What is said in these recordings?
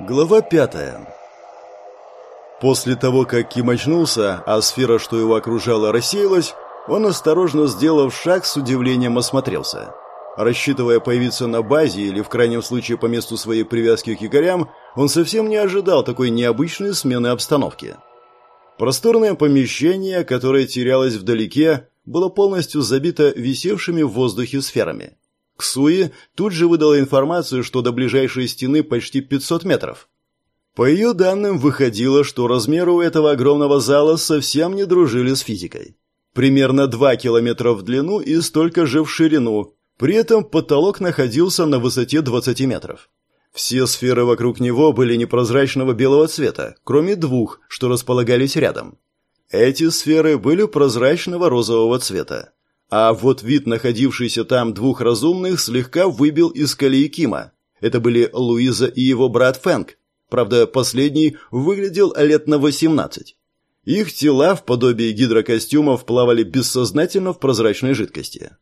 Глава пятая. После того, как Ким очнулся, а сфера, что его окружала, рассеялась, он, осторожно сделав шаг, с удивлением осмотрелся. Рассчитывая появиться на базе или, в крайнем случае, по месту своей привязки к якорям, он совсем не ожидал такой необычной смены обстановки. Просторное помещение, которое терялось вдалеке, было полностью забито висевшими в воздухе сферами. Ксуи тут же выдала информацию, что до ближайшей стены почти 500 метров. По ее данным, выходило, что размеры у этого огромного зала совсем не дружили с физикой. Примерно 2 километра в длину и столько же в ширину, при этом потолок находился на высоте 20 метров. Все сферы вокруг него были непрозрачного белого цвета, кроме двух, что располагались рядом. Эти сферы были прозрачного розового цвета. А вот вид находившийся там двух разумных слегка выбил из колеи Кима. Это были Луиза и его брат Фэнк. Правда, последний выглядел лет на 18. Их тела в подобии гидрокостюмов плавали бессознательно в прозрачной жидкости.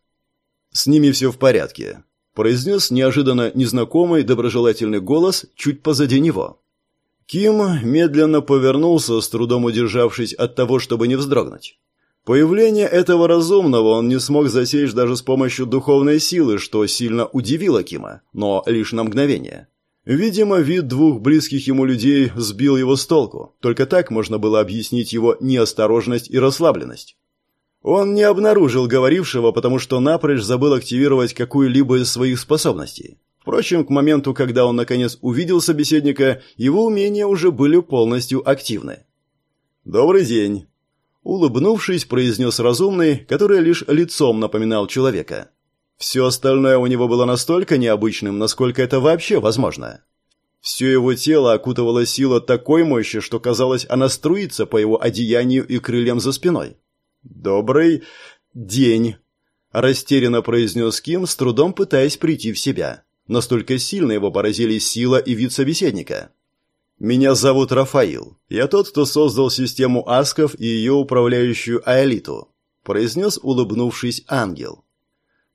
«С ними все в порядке», – произнес неожиданно незнакомый доброжелательный голос чуть позади него. Ким медленно повернулся, с трудом удержавшись от того, чтобы не вздрогнуть. Появление этого разумного он не смог засечь даже с помощью духовной силы, что сильно удивило Кима, но лишь на мгновение. Видимо, вид двух близких ему людей сбил его с толку. Только так можно было объяснить его неосторожность и расслабленность. Он не обнаружил говорившего, потому что напрочь забыл активировать какую-либо из своих способностей. Впрочем, к моменту, когда он наконец увидел собеседника, его умения уже были полностью активны. «Добрый день», Улыбнувшись, произнес разумный, который лишь лицом напоминал человека. Все остальное у него было настолько необычным, насколько это вообще возможно. Все его тело окутывала сила такой мощи, что казалось, она струится по его одеянию и крыльям за спиной. «Добрый день», – растерянно произнес Ким, с трудом пытаясь прийти в себя. Настолько сильно его поразили сила и вид собеседника. «Меня зовут Рафаил. Я тот, кто создал систему асков и ее управляющую аэлиту», произнес, улыбнувшись, ангел.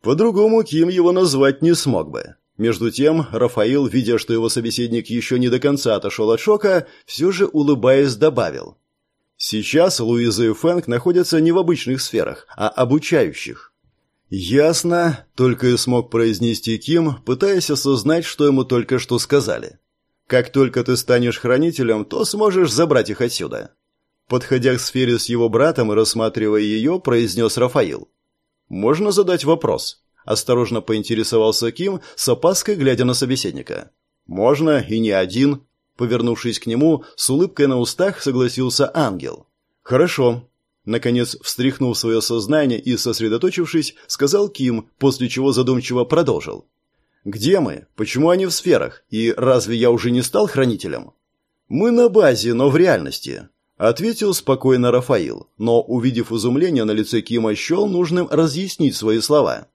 По-другому Ким его назвать не смог бы. Между тем, Рафаил, видя, что его собеседник еще не до конца отошел от шока, все же, улыбаясь, добавил. «Сейчас Луиза и Фэнк находятся не в обычных сферах, а обучающих». «Ясно», — только и смог произнести Ким, пытаясь осознать, что ему только что сказали. Как только ты станешь хранителем, то сможешь забрать их отсюда. Подходя к сфере с его братом и рассматривая ее, произнес Рафаил. «Можно задать вопрос?» Осторожно поинтересовался Ким, с опаской глядя на собеседника. «Можно, и не один». Повернувшись к нему, с улыбкой на устах согласился ангел. «Хорошо». Наконец, встряхнув свое сознание и сосредоточившись, сказал Ким, после чего задумчиво продолжил. Где мы? Почему они в сферах? И разве я уже не стал хранителем? Мы на базе, но в реальности, ответил спокойно Рафаил, но увидев изумление на лице Кима, счел нужным разъяснить свои слова.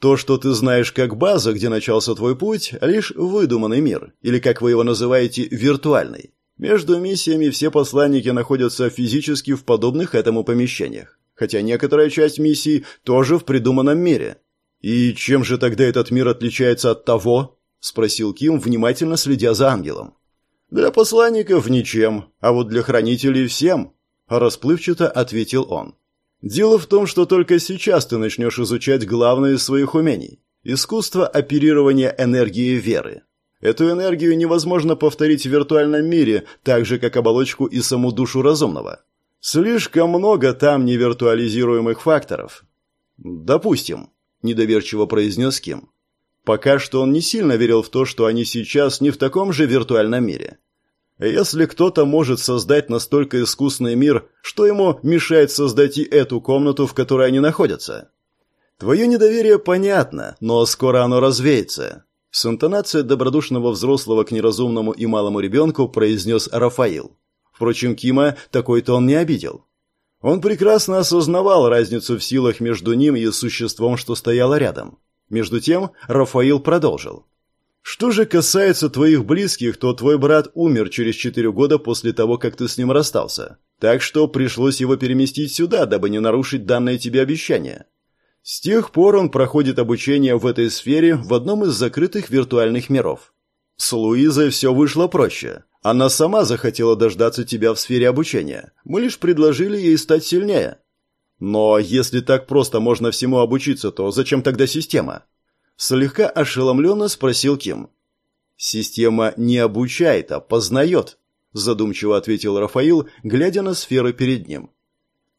То, что ты знаешь как база, где начался твой путь, лишь выдуманный мир, или как вы его называете, виртуальный. Между миссиями все посланники находятся физически в подобных этому помещениях, хотя некоторая часть миссий тоже в придуманном мире. «И чем же тогда этот мир отличается от того?» – спросил Ким, внимательно следя за ангелом. «Для посланников ничем, а вот для хранителей всем», – расплывчато ответил он. «Дело в том, что только сейчас ты начнешь изучать главное из своих умений – искусство оперирования энергией веры. Эту энергию невозможно повторить в виртуальном мире, так же, как оболочку и саму душу разумного. Слишком много там невиртуализируемых факторов. Допустим, – недоверчиво произнес Ким. Пока что он не сильно верил в то, что они сейчас не в таком же виртуальном мире. Если кто-то может создать настолько искусный мир, что ему мешает создать и эту комнату, в которой они находятся? Твое недоверие понятно, но скоро оно развеется. С интонацией добродушного взрослого к неразумному и малому ребенку произнес Рафаил. Впрочем, Кима такой-то он не обидел. Он прекрасно осознавал разницу в силах между ним и существом, что стояло рядом. Между тем Рафаил продолжил. «Что же касается твоих близких, то твой брат умер через четыре года после того, как ты с ним расстался. Так что пришлось его переместить сюда, дабы не нарушить данное тебе обещание. С тех пор он проходит обучение в этой сфере в одном из закрытых виртуальных миров. С Луизой все вышло проще. Она сама захотела дождаться тебя в сфере обучения. Мы лишь предложили ей стать сильнее. Но если так просто можно всему обучиться, то зачем тогда система? Слегка ошеломленно спросил Ким. Система не обучает, а познает, задумчиво ответил Рафаил, глядя на сферы перед ним.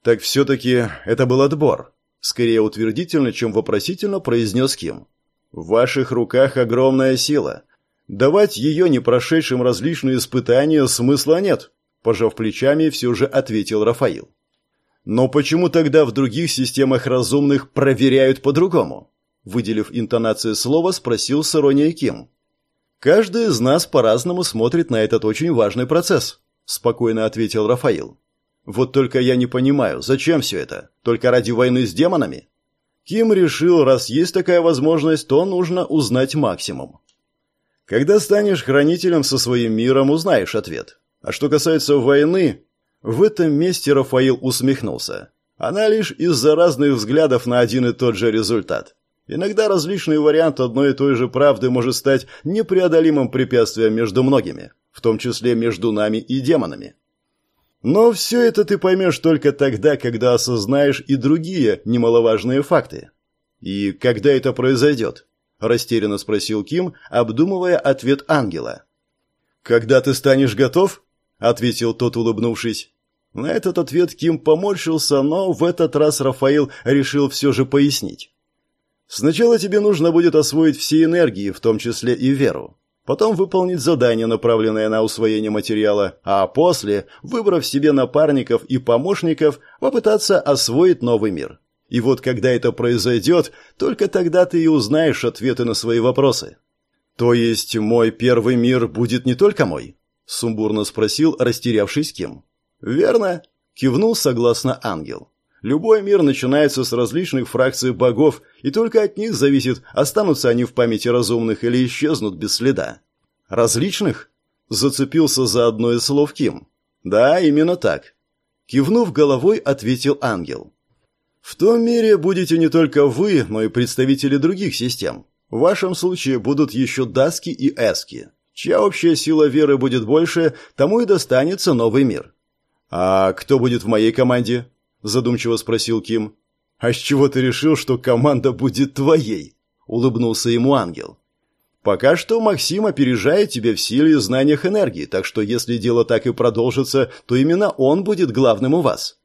Так все-таки это был отбор. Скорее утвердительно, чем вопросительно произнес Ким. В ваших руках огромная сила. Давать ее не прошедшим различные испытания смысла нет, пожав плечами, все же ответил Рафаил. Но почему тогда в других системах разумных проверяют по-другому? Выделив интонацию слова, спросил Сарония Ким. Каждый из нас по-разному смотрит на этот очень важный процесс, спокойно ответил Рафаил. Вот только я не понимаю, зачем все это? Только ради войны с демонами? Ким решил, раз есть такая возможность, то нужно узнать максимум. Когда станешь хранителем со своим миром, узнаешь ответ. А что касается войны, в этом месте Рафаил усмехнулся. Она лишь из-за разных взглядов на один и тот же результат. Иногда различный вариант одной и той же правды может стать непреодолимым препятствием между многими, в том числе между нами и демонами. Но все это ты поймешь только тогда, когда осознаешь и другие немаловажные факты. И когда это произойдет? Растерянно спросил Ким, обдумывая ответ ангела. «Когда ты станешь готов?» ответил тот, улыбнувшись. На этот ответ Ким поморщился, но в этот раз Рафаил решил все же пояснить. Сначала тебе нужно будет освоить все энергии, в том числе и веру. Потом выполнить задание, направленное на усвоение материала, а после, выбрав себе напарников и помощников, попытаться освоить новый мир. И вот когда это произойдет, только тогда ты и узнаешь ответы на свои вопросы. То есть мой первый мир будет не только мой? Сумбурно спросил, растерявшись кем. «Верно», — кивнул согласно ангел. «Любой мир начинается с различных фракций богов, и только от них зависит, останутся они в памяти разумных или исчезнут без следа». «Различных?» — зацепился за одно из слов Ким. «Да, именно так». Кивнув головой, ответил ангел. «В том мире будете не только вы, но и представители других систем. В вашем случае будут еще даски и эски. Чья общая сила веры будет больше, тому и достанется новый мир. «А кто будет в моей команде?» – задумчиво спросил Ким. «А с чего ты решил, что команда будет твоей?» – улыбнулся ему ангел. «Пока что Максим опережает тебя в силе и знаниях энергии, так что если дело так и продолжится, то именно он будет главным у вас».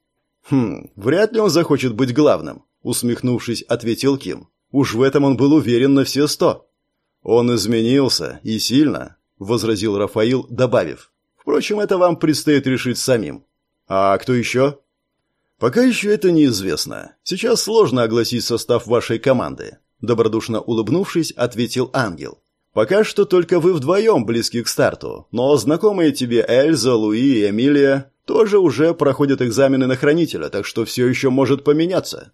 «Хм, вряд ли он захочет быть главным», – усмехнувшись, ответил Ким. «Уж в этом он был уверен на все сто». «Он изменился, и сильно», — возразил Рафаил, добавив. «Впрочем, это вам предстоит решить самим». «А кто еще?» «Пока еще это неизвестно. Сейчас сложно огласить состав вашей команды», — добродушно улыбнувшись, ответил ангел. «Пока что только вы вдвоем близки к старту, но знакомые тебе Эльза, Луи и Эмилия тоже уже проходят экзамены на хранителя, так что все еще может поменяться.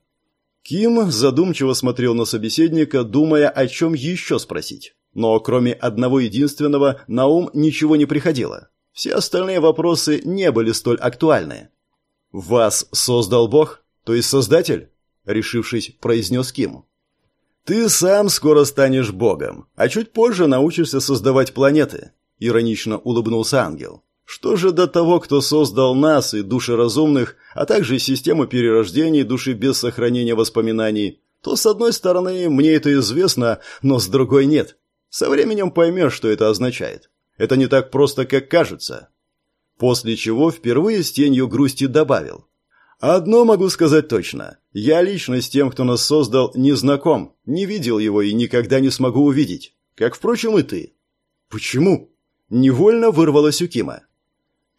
Ким задумчиво смотрел на собеседника, думая, о чем еще спросить. Но кроме одного единственного на ум ничего не приходило. Все остальные вопросы не были столь актуальны. «Вас создал Бог? То есть Создатель?» Решившись, произнес Ким. «Ты сам скоро станешь Богом, а чуть позже научишься создавать планеты», иронично улыбнулся ангел. Что же до того, кто создал нас и души разумных, а также систему перерождений души без сохранения воспоминаний, то, с одной стороны, мне это известно, но с другой нет. Со временем поймешь, что это означает. Это не так просто, как кажется. После чего впервые с тенью грусти добавил. Одно могу сказать точно. Я лично с тем, кто нас создал, не знаком, не видел его и никогда не смогу увидеть. Как, впрочем, и ты. Почему? Невольно вырвалось у Кима.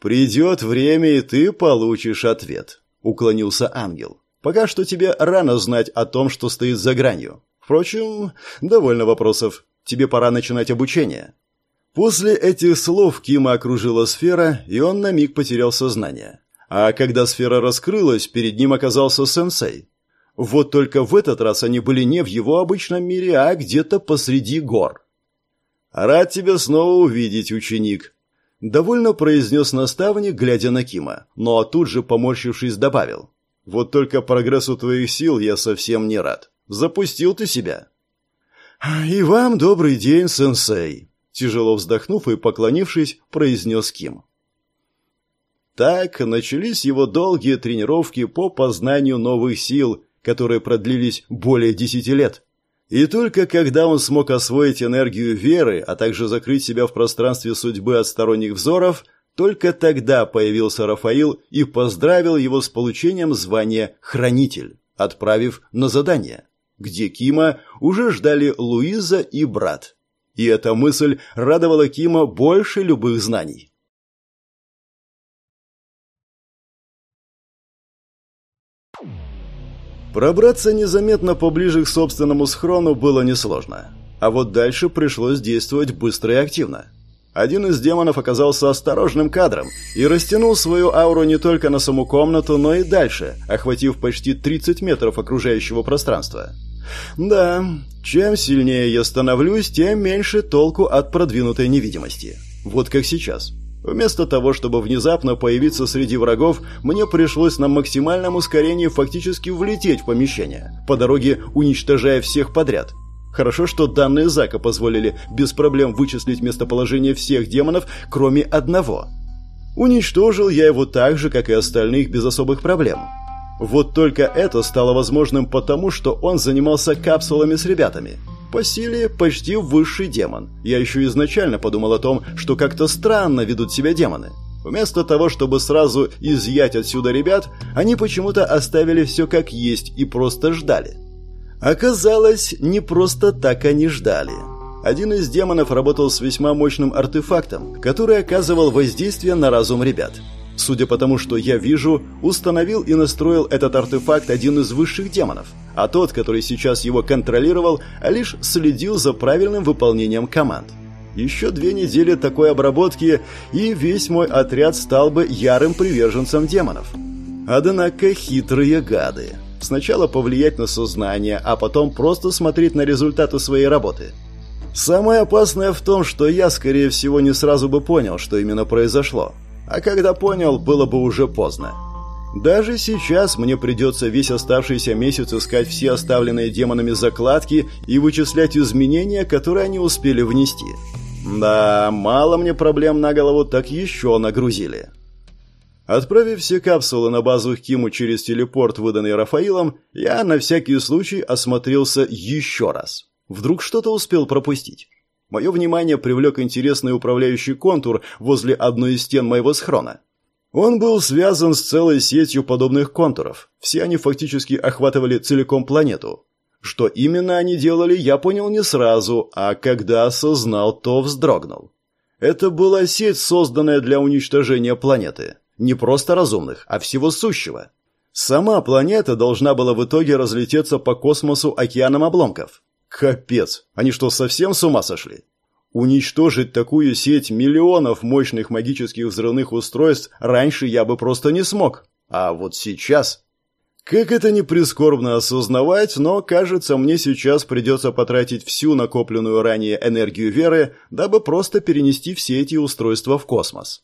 «Придет время, и ты получишь ответ», — уклонился ангел. «Пока что тебе рано знать о том, что стоит за гранью. Впрочем, довольно вопросов. Тебе пора начинать обучение». После этих слов Кима окружила сфера, и он на миг потерял сознание. А когда сфера раскрылась, перед ним оказался сенсей. Вот только в этот раз они были не в его обычном мире, а где-то посреди гор. «Рад тебя снова увидеть, ученик», Довольно произнес наставник, глядя на Кима, но тут же, поморщившись, добавил. «Вот только прогрессу твоих сил я совсем не рад. Запустил ты себя». «И вам добрый день, сенсей», Тяжело вздохнув и поклонившись, произнес Ким. Так начались его долгие тренировки по познанию новых сил, которые продлились более десяти лет. И только когда он смог освоить энергию веры, а также закрыть себя в пространстве судьбы от сторонних взоров, только тогда появился Рафаил и поздравил его с получением звания «Хранитель», отправив на задание, где Кима уже ждали Луиза и брат. И эта мысль радовала Кима больше любых знаний. Пробраться незаметно поближе к собственному схрону было несложно. А вот дальше пришлось действовать быстро и активно. Один из демонов оказался осторожным кадром и растянул свою ауру не только на саму комнату, но и дальше, охватив почти 30 метров окружающего пространства. Да, чем сильнее я становлюсь, тем меньше толку от продвинутой невидимости. Вот как сейчас. Вместо того, чтобы внезапно появиться среди врагов, мне пришлось на максимальном ускорении фактически влететь в помещение, по дороге уничтожая всех подряд. Хорошо, что данные Зака позволили без проблем вычислить местоположение всех демонов, кроме одного. Уничтожил я его так же, как и остальных, без особых проблем. Вот только это стало возможным потому, что он занимался капсулами с ребятами – по силе почти высший демон. Я еще изначально подумал о том, что как-то странно ведут себя демоны. Вместо того, чтобы сразу изъять отсюда ребят, они почему-то оставили все как есть и просто ждали. Оказалось, не просто так они ждали. Один из демонов работал с весьма мощным артефактом, который оказывал воздействие на разум ребят. Судя по тому, что я вижу, установил и настроил этот артефакт один из высших демонов, а тот, который сейчас его контролировал, лишь следил за правильным выполнением команд. Еще две недели такой обработки, и весь мой отряд стал бы ярым приверженцем демонов. Однако хитрые гады. Сначала повлиять на сознание, а потом просто смотреть на результаты своей работы. Самое опасное в том, что я, скорее всего, не сразу бы понял, что именно произошло. А когда понял, было бы уже поздно. Даже сейчас мне придется весь оставшийся месяц искать все оставленные демонами закладки и вычислять изменения, которые они успели внести. Да, мало мне проблем на голову, так еще нагрузили. Отправив все капсулы на базу Химу через телепорт, выданный Рафаилом, я на всякий случай осмотрелся еще раз. Вдруг что-то успел пропустить. Мое внимание привлек интересный управляющий контур возле одной из стен моего схрона. Он был связан с целой сетью подобных контуров. Все они фактически охватывали целиком планету. Что именно они делали, я понял не сразу, а когда осознал, то вздрогнул. Это была сеть, созданная для уничтожения планеты. Не просто разумных, а всего сущего. Сама планета должна была в итоге разлететься по космосу океаном обломков. Капец, они что, совсем с ума сошли? Уничтожить такую сеть миллионов мощных магических взрывных устройств раньше я бы просто не смог. А вот сейчас... Как это не прискорбно осознавать, но, кажется, мне сейчас придется потратить всю накопленную ранее энергию веры, дабы просто перенести все эти устройства в космос.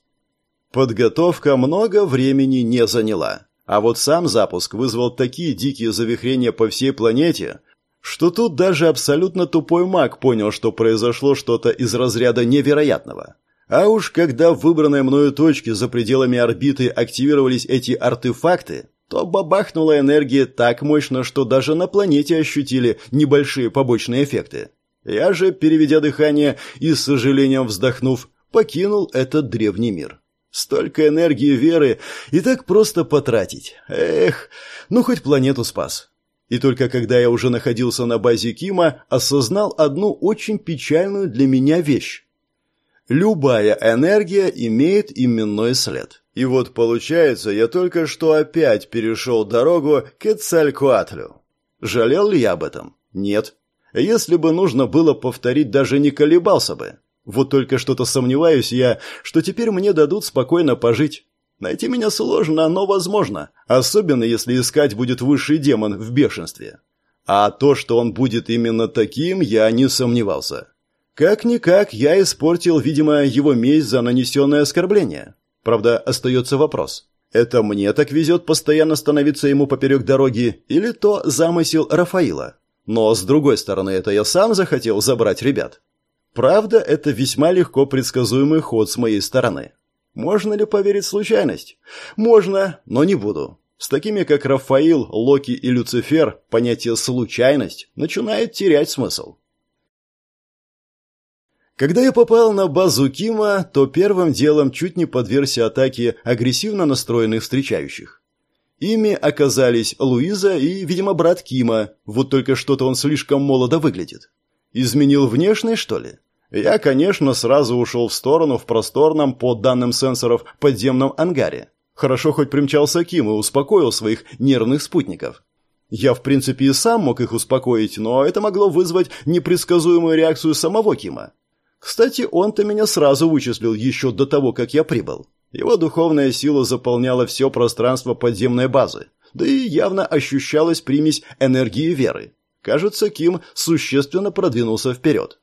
Подготовка много времени не заняла. А вот сам запуск вызвал такие дикие завихрения по всей планете, что тут даже абсолютно тупой маг понял, что произошло что-то из разряда невероятного. А уж когда в выбранной мною точке за пределами орбиты активировались эти артефакты, то бабахнула энергия так мощно, что даже на планете ощутили небольшие побочные эффекты. Я же, переведя дыхание и с сожалением вздохнув, покинул этот древний мир. Столько энергии веры и так просто потратить. Эх, ну хоть планету спас. И только когда я уже находился на базе Кима, осознал одну очень печальную для меня вещь. Любая энергия имеет именной след. И вот получается, я только что опять перешел дорогу к Эцалькуатлю. Жалел ли я об этом? Нет. Если бы нужно было повторить, даже не колебался бы. Вот только что-то сомневаюсь я, что теперь мне дадут спокойно пожить. Найти меня сложно, но возможно, особенно если искать будет высший демон в бешенстве. А то, что он будет именно таким, я не сомневался. Как-никак, я испортил, видимо, его месть за нанесенное оскорбление. Правда, остается вопрос. Это мне так везет постоянно становиться ему поперек дороги, или то замысел Рафаила? Но, с другой стороны, это я сам захотел забрать ребят. Правда, это весьма легко предсказуемый ход с моей стороны. Можно ли поверить случайность? Можно, но не буду. С такими, как Рафаил, Локи и Люцифер, понятие «случайность» начинает терять смысл. Когда я попал на базу Кима, то первым делом чуть не подвергся атаке агрессивно настроенных встречающих. Ими оказались Луиза и, видимо, брат Кима, вот только что-то он слишком молодо выглядит. Изменил внешность, что ли? Я, конечно, сразу ушел в сторону в просторном, по данным сенсоров, подземном ангаре. Хорошо хоть примчался Ким и успокоил своих нервных спутников. Я, в принципе, и сам мог их успокоить, но это могло вызвать непредсказуемую реакцию самого Кима. Кстати, он-то меня сразу вычислил еще до того, как я прибыл. Его духовная сила заполняла все пространство подземной базы, да и явно ощущалась примесь энергии веры. Кажется, Ким существенно продвинулся вперед.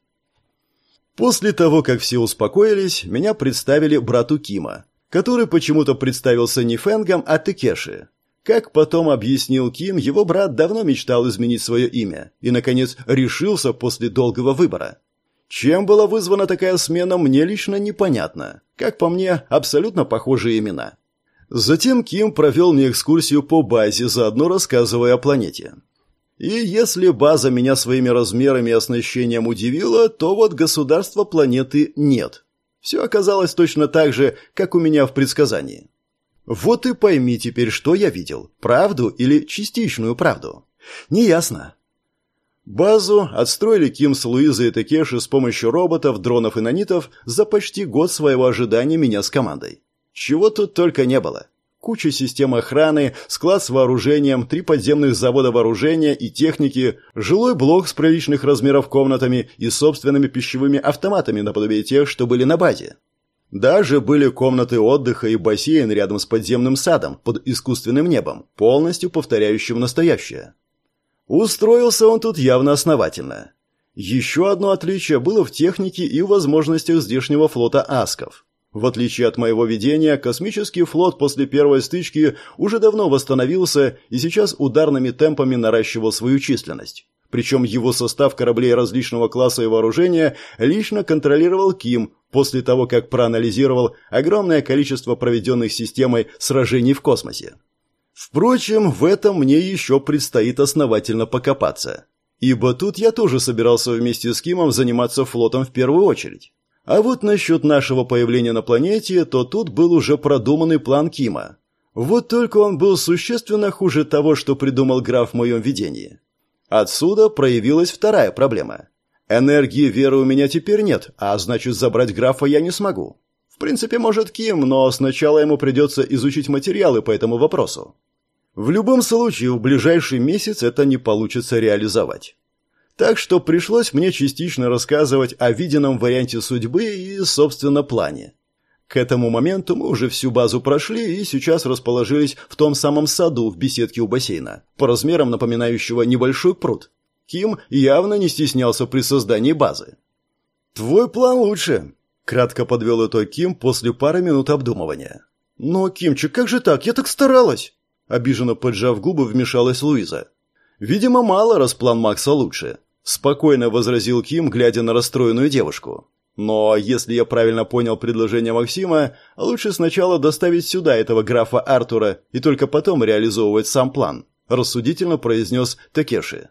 После того, как все успокоились, меня представили брату Кима, который почему-то представился не Фэнгом, а Текеши. Как потом объяснил Ким, его брат давно мечтал изменить свое имя и, наконец, решился после долгого выбора. Чем была вызвана такая смена, мне лично непонятно. Как по мне, абсолютно похожие имена. Затем Ким провел мне экскурсию по базе, заодно рассказывая о планете. И если база меня своими размерами и оснащением удивила, то вот государства планеты нет. Все оказалось точно так же, как у меня в предсказании. Вот и пойми теперь, что я видел. Правду или частичную правду. Неясно. Базу отстроили Ким с Луизой и Такеши с помощью роботов, дронов и нанитов за почти год своего ожидания меня с командой. Чего тут только не было. Куча систем охраны, склад с вооружением, три подземных завода вооружения и техники, жилой блок с приличных размеров комнатами и собственными пищевыми автоматами наподобие тех, что были на базе. Даже были комнаты отдыха и бассейн рядом с подземным садом под искусственным небом, полностью повторяющим настоящее. Устроился он тут явно основательно. Еще одно отличие было в технике и возможностях здешнего флота «Асков». В отличие от моего видения, космический флот после первой стычки уже давно восстановился и сейчас ударными темпами наращивал свою численность. Причем его состав кораблей различного класса и вооружения лично контролировал Ким после того, как проанализировал огромное количество проведенных системой сражений в космосе. Впрочем, в этом мне еще предстоит основательно покопаться. Ибо тут я тоже собирался вместе с Кимом заниматься флотом в первую очередь. А вот насчет нашего появления на планете, то тут был уже продуманный план Кима. Вот только он был существенно хуже того, что придумал граф в моем видении. Отсюда проявилась вторая проблема. Энергии веры у меня теперь нет, а значит забрать графа я не смогу. В принципе, может Ким, но сначала ему придется изучить материалы по этому вопросу. В любом случае, в ближайший месяц это не получится реализовать. Так что пришлось мне частично рассказывать о виденном варианте судьбы и, собственно, плане. К этому моменту мы уже всю базу прошли и сейчас расположились в том самом саду в беседке у бассейна, по размерам напоминающего небольшой пруд. Ким явно не стеснялся при создании базы. «Твой план лучше», — кратко подвел итог Ким после пары минут обдумывания. «Но, Кимчик, как же так? Я так старалась!» Обиженно поджав губы, вмешалась Луиза. «Видимо, мало, раз план Макса лучше», – спокойно возразил Ким, глядя на расстроенную девушку. «Но если я правильно понял предложение Максима, лучше сначала доставить сюда этого графа Артура и только потом реализовывать сам план», – рассудительно произнес Такеши.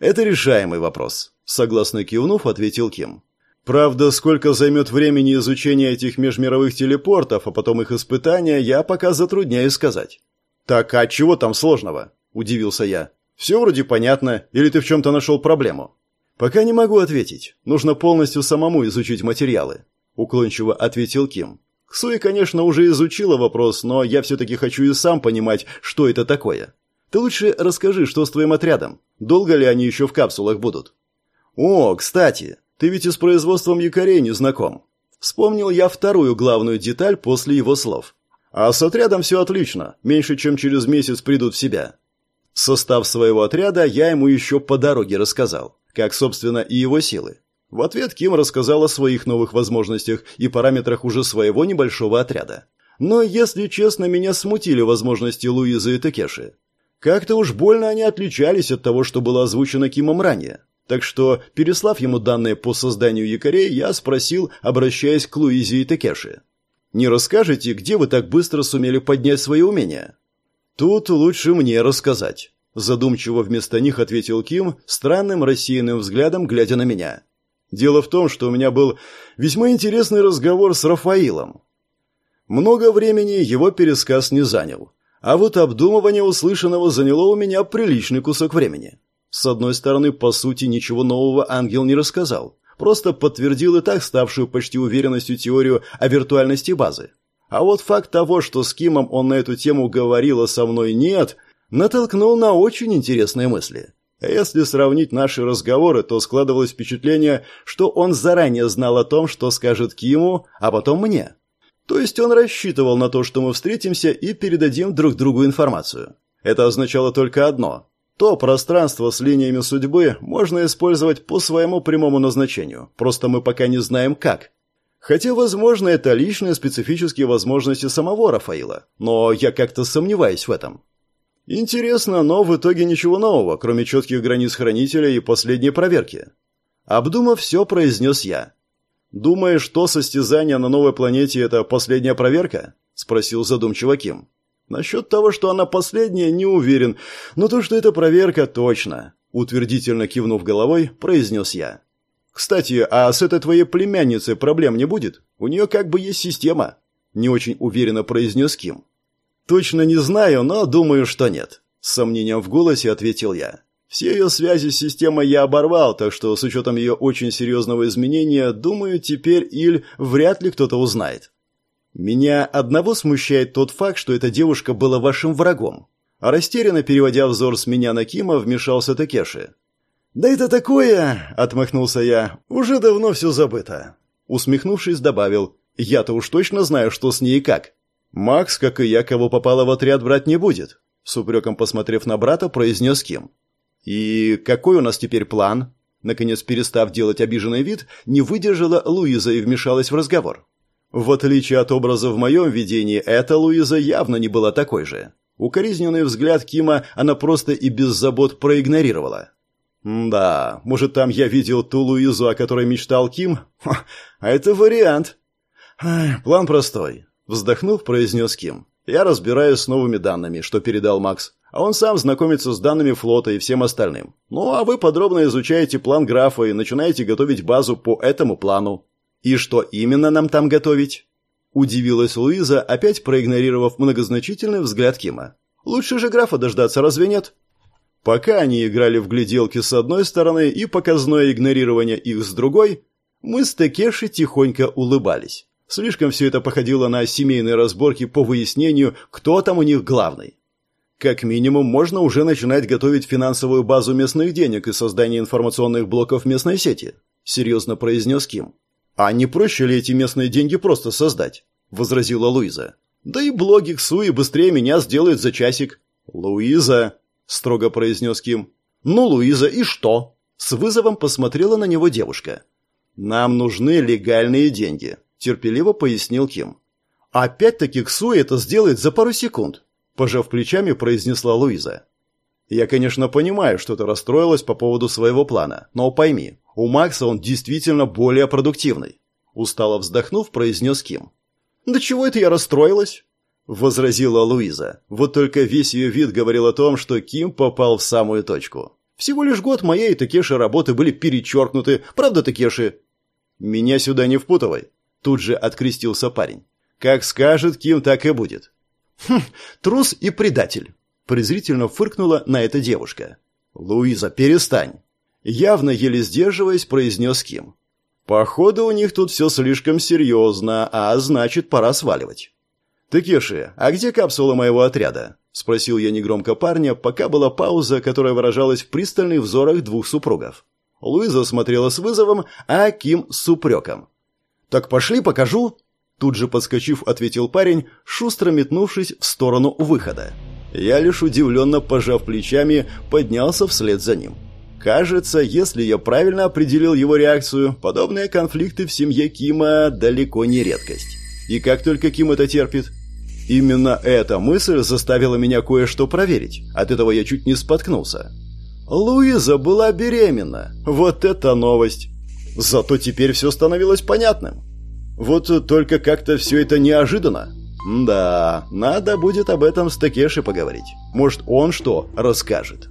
«Это решаемый вопрос», – согласно кивнув, ответил Ким. «Правда, сколько займет времени изучения этих межмировых телепортов, а потом их испытания, я пока затрудняюсь сказать. «Так, а чего там сложного?» – удивился я. «Все вроде понятно, или ты в чем-то нашел проблему?» «Пока не могу ответить. Нужно полностью самому изучить материалы», – уклончиво ответил Ким. «Ксуи, конечно, уже изучила вопрос, но я все-таки хочу и сам понимать, что это такое. Ты лучше расскажи, что с твоим отрядом. Долго ли они еще в капсулах будут?» «О, кстати, ты ведь и с производством якорей не знаком». Вспомнил я вторую главную деталь после его слов. А с отрядом все отлично. Меньше чем через месяц придут в себя. Состав своего отряда я ему еще по дороге рассказал, как, собственно, и его силы. В ответ Ким рассказал о своих новых возможностях и параметрах уже своего небольшого отряда. Но, если честно, меня смутили возможности Луизы и Такеши. Как-то уж больно они отличались от того, что было озвучено Кимом ранее. Так что, переслав ему данные по созданию якорей, я спросил, обращаясь к Луизе и Текеши. «Не расскажете, где вы так быстро сумели поднять свои умения?» «Тут лучше мне рассказать», – задумчиво вместо них ответил Ким, странным рассеянным взглядом глядя на меня. «Дело в том, что у меня был весьма интересный разговор с Рафаилом. Много времени его пересказ не занял, а вот обдумывание услышанного заняло у меня приличный кусок времени. С одной стороны, по сути, ничего нового ангел не рассказал, просто подтвердил и так ставшую почти уверенностью теорию о виртуальности базы. А вот факт того, что с Кимом он на эту тему говорил, а со мной нет, натолкнул на очень интересные мысли. Если сравнить наши разговоры, то складывалось впечатление, что он заранее знал о том, что скажет Киму, а потом мне. То есть он рассчитывал на то, что мы встретимся и передадим друг другу информацию. Это означало только одно. То пространство с линиями судьбы можно использовать по своему прямому назначению, просто мы пока не знаем как. Хотя, возможно, это личные специфические возможности самого Рафаила, но я как-то сомневаюсь в этом. Интересно, но в итоге ничего нового, кроме четких границ хранителя и последней проверки. Обдумав все, произнес я. «Думаешь, что состязание на новой планете – это последняя проверка?» – спросил задумчиво Ким. «Насчет того, что она последняя, не уверен, но то, что это проверка, точно», – утвердительно кивнув головой, произнес я. «Кстати, а с этой твоей племянницей проблем не будет? У нее как бы есть система», – не очень уверенно произнес Ким. «Точно не знаю, но думаю, что нет», – с сомнением в голосе ответил я. Все ее связи с системой я оборвал, так что с учетом ее очень серьезного изменения, думаю, теперь Иль вряд ли кто-то узнает. Меня одного смущает тот факт, что эта девушка была вашим врагом. А растерянно переводя взор с меня на Кима, вмешался Такеши. «Да это такое!» — отмахнулся я. «Уже давно все забыто». Усмехнувшись, добавил. «Я-то уж точно знаю, что с ней и как. Макс, как и я, кого попало в отряд, брать не будет». С упреком посмотрев на брата, произнес Ким. «И какой у нас теперь план?» Наконец, перестав делать обиженный вид, не выдержала Луиза и вмешалась в разговор. В отличие от образа в моем видении, эта Луиза явно не была такой же. Укоризненный взгляд Кима она просто и без забот проигнорировала. «Да, может, там я видел ту Луизу, о которой мечтал Ким? А это вариант». «План простой», — вздохнув, произнес Ким. «Я разбираюсь с новыми данными, что передал Макс а он сам знакомится с данными флота и всем остальным. Ну, а вы подробно изучаете план графа и начинаете готовить базу по этому плану. И что именно нам там готовить? Удивилась Луиза, опять проигнорировав многозначительный взгляд Кима. Лучше же графа дождаться, разве нет? Пока они играли в гляделки с одной стороны и показное игнорирование их с другой, мы с Текеши тихонько улыбались. Слишком все это походило на семейные разборки по выяснению, кто там у них главный. Как минимум, можно уже начинать готовить финансовую базу местных денег и создание информационных блоков местной сети», — серьезно произнес Ким. «А не проще ли эти местные деньги просто создать?» — возразила Луиза. «Да и блоги Ксуи быстрее меня сделают за часик». «Луиза», — строго произнес Ким. «Ну, Луиза, и что?» С вызовом посмотрела на него девушка. «Нам нужны легальные деньги», — терпеливо пояснил Ким. «Опять-таки Ксуи это сделает за пару секунд. Пожав плечами, произнесла Луиза. «Я, конечно, понимаю, что ты расстроилась по поводу своего плана, но пойми, у Макса он действительно более продуктивный». Устало вздохнув, произнес Ким. «Да чего это я расстроилась?» Возразила Луиза. Вот только весь ее вид говорил о том, что Ким попал в самую точку. «Всего лишь год моей и Такеши работы были перечеркнуты. Правда, Такеши?» «Меня сюда не впутывай», — тут же открестился парень. «Как скажет Ким, так и будет. «Хм, трус и предатель», – презрительно фыркнула на это девушка. «Луиза, перестань!» Явно еле сдерживаясь, произнес Ким. «Походу, у них тут все слишком серьезно, а значит, пора сваливать». «Такеши, а где капсула моего отряда?» – спросил я негромко парня, пока была пауза, которая выражалась в пристальных взорах двух супругов. Луиза смотрела с вызовом, а Ким с упреком. «Так пошли, покажу», Тут же подскочив, ответил парень, шустро метнувшись в сторону выхода. Я лишь удивленно пожав плечами, поднялся вслед за ним. Кажется, если я правильно определил его реакцию, подобные конфликты в семье Кима далеко не редкость. И как только Ким это терпит? Именно эта мысль заставила меня кое-что проверить. От этого я чуть не споткнулся. Луиза была беременна. Вот это новость. Зато теперь все становилось понятным. Вот только как-то все это неожиданно. Да, надо будет об этом с Такеши поговорить. Может, он что расскажет.